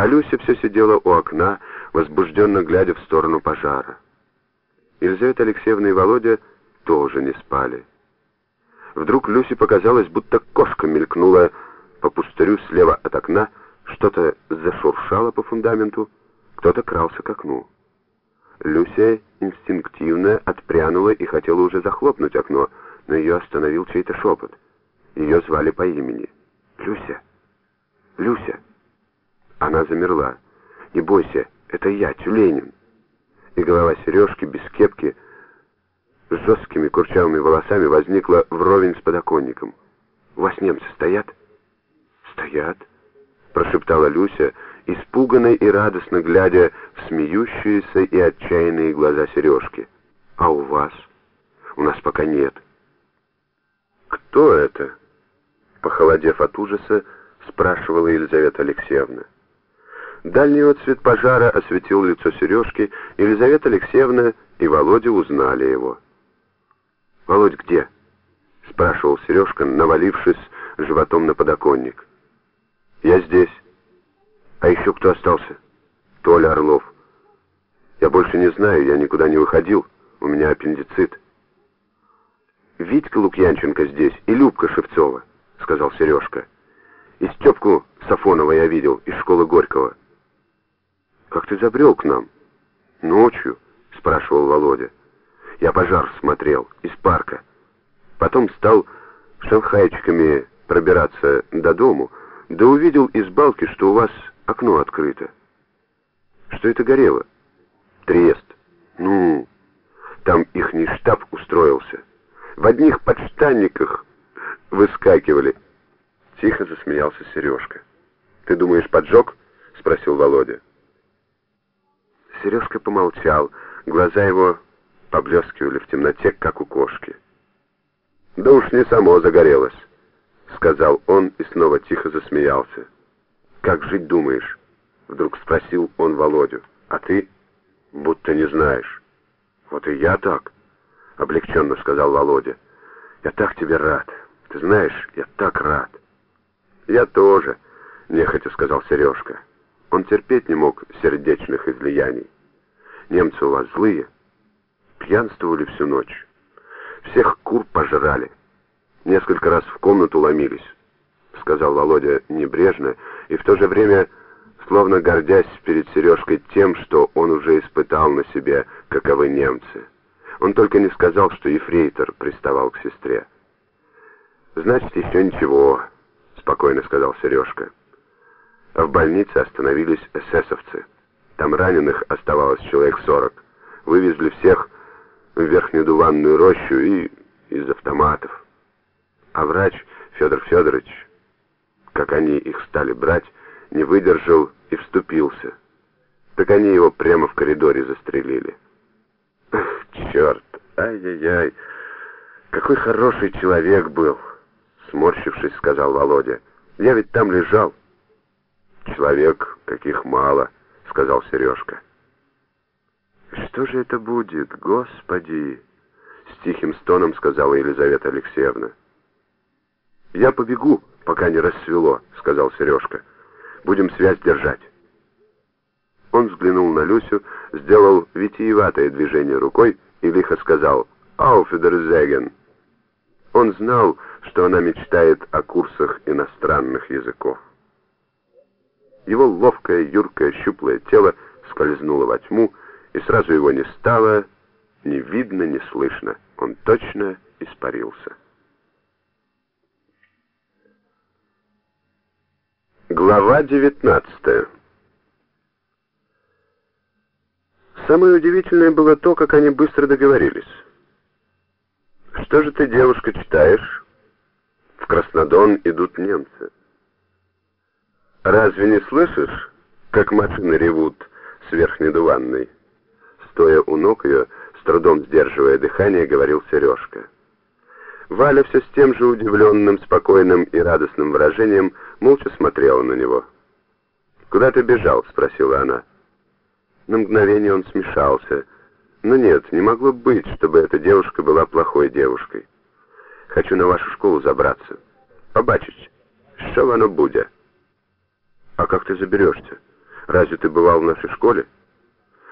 А Люся все сидела у окна, возбужденно глядя в сторону пожара. Елизавета Алексеевна и Володя тоже не спали. Вдруг Люсе показалось, будто кошка мелькнула по пустырю слева от окна, что-то зашуршало по фундаменту, кто-то крался к окну. Люся инстинктивно отпрянула и хотела уже захлопнуть окно, но ее остановил чей-то шепот. Ее звали по имени. «Люся! Люся!» Она замерла. «Не бойся, это я, Тюленин!» И голова Сережки без кепки с жесткими курчавыми волосами возникла вровень с подоконником. «У вас немцы стоят?» «Стоят», — прошептала Люся, испуганно и радостно глядя в смеющиеся и отчаянные глаза Сережки. «А у вас?» «У нас пока нет». «Кто это?» Похолодев от ужаса, спрашивала Елизавета Алексеевна. Дальний отцвет пожара осветил лицо Сережки, Елизавета Алексеевна и Володя узнали его. «Володь где?» — спрашивал Сережка, навалившись животом на подоконник. «Я здесь. А еще кто остался?» «Толя Орлов. Я больше не знаю, я никуда не выходил. У меня аппендицит». «Витька Лукьянченко здесь и Любка Шевцова», — сказал Сережка. «И Степку Сафонова я видел из школы Горького». «Как ты забрел к нам?» «Ночью», — спрашивал Володя. «Я пожар смотрел из парка. Потом стал шанхайчиками пробираться до дому, да увидел из балки, что у вас окно открыто. Что это горело? Трест. Ну, там ихний штаб устроился. В одних подштанниках выскакивали. Тихо засмеялся Сережка. «Ты думаешь, поджог?» — спросил Володя. Сережка помолчал. Глаза его поблескивали в темноте, как у кошки. «Да уж не само загорелось», — сказал он и снова тихо засмеялся. «Как жить думаешь?» — вдруг спросил он Володю. «А ты?» «Будто не знаешь». «Вот и я так», — облегченно сказал Володя. «Я так тебе рад. Ты знаешь, я так рад». «Я тоже», — нехотя сказал Сережка. Он терпеть не мог сердечных излияний. «Немцы у вас злые. Пьянствовали всю ночь. Всех кур пожрали. Несколько раз в комнату ломились», — сказал Володя небрежно, и в то же время, словно гордясь перед Сережкой тем, что он уже испытал на себе, каковы немцы. Он только не сказал, что ефрейтор приставал к сестре. «Значит, еще ничего», — спокойно сказал Сережка. В больнице остановились эсэсовцы. Там раненых оставалось человек сорок. Вывезли всех в верхнюю дуванную рощу и из автоматов. А врач Федор Федорович, как они их стали брать, не выдержал и вступился. Так они его прямо в коридоре застрелили. Ах, черт, ай-яй-яй, какой хороший человек был, сморщившись, сказал Володя. Я ведь там лежал. Человек, каких мало, сказал Сережка. Что же это будет, Господи? С тихим стоном сказала Елизавета Алексеевна. Я побегу, пока не рассвело, сказал Сережка. Будем связь держать. Он взглянул на Люсю, сделал витиеватое движение рукой и лихо сказал «Ауфидерзеген». Он знал, что она мечтает о курсах иностранных языков. Его ловкое, юркое, щуплое тело скользнуло во тьму, и сразу его не стало, ни видно, ни слышно. Он точно испарился. Глава 19 Самое удивительное было то, как они быстро договорились. «Что же ты, девушка, читаешь?» «В Краснодон идут немцы». «Разве не слышишь, как машины ревут с верхней дуванной?» Стоя у ног ее, с трудом сдерживая дыхание, говорил Сережка. Валя все с тем же удивленным, спокойным и радостным выражением молча смотрела на него. «Куда ты бежал?» — спросила она. На мгновение он смешался. Но нет, не могло быть, чтобы эта девушка была плохой девушкой. «Хочу на вашу школу забраться. Побачить, что оно будет». «А как ты заберешься? Разве ты бывал в нашей школе?